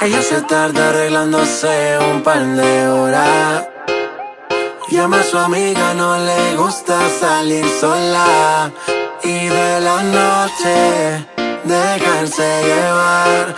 Ella se tarda arreglándose un par de horas. Llama a su amiga, no le gusta salir sola. Y de la noche dejarse llevar.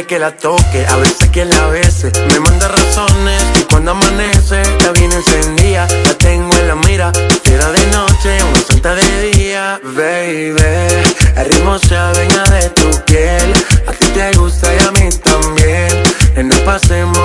Que la toque, a veces que la bese. Me manda razones y cuando amanece, la viene encendida. La tengo en la mira, era de noche, una santa de día. Baby, el ritmo se adueña de tu piel. A ti te gusta y a mí también. Y nos pasemos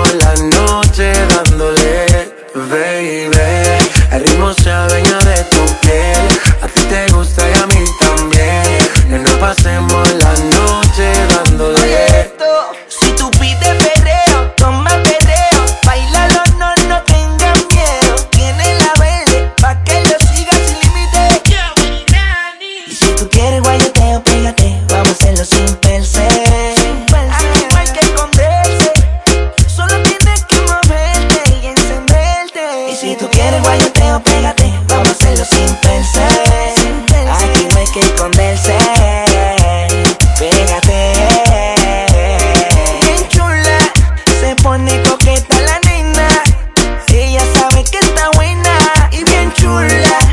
si tú quieres guayoteo, pégate. Vamos a hacerlo sin pensar. Aquí no hay que esconderse Pégate. Bien chula. Se pone coqueta la nena. Ella sabe que está buena Y bien chula.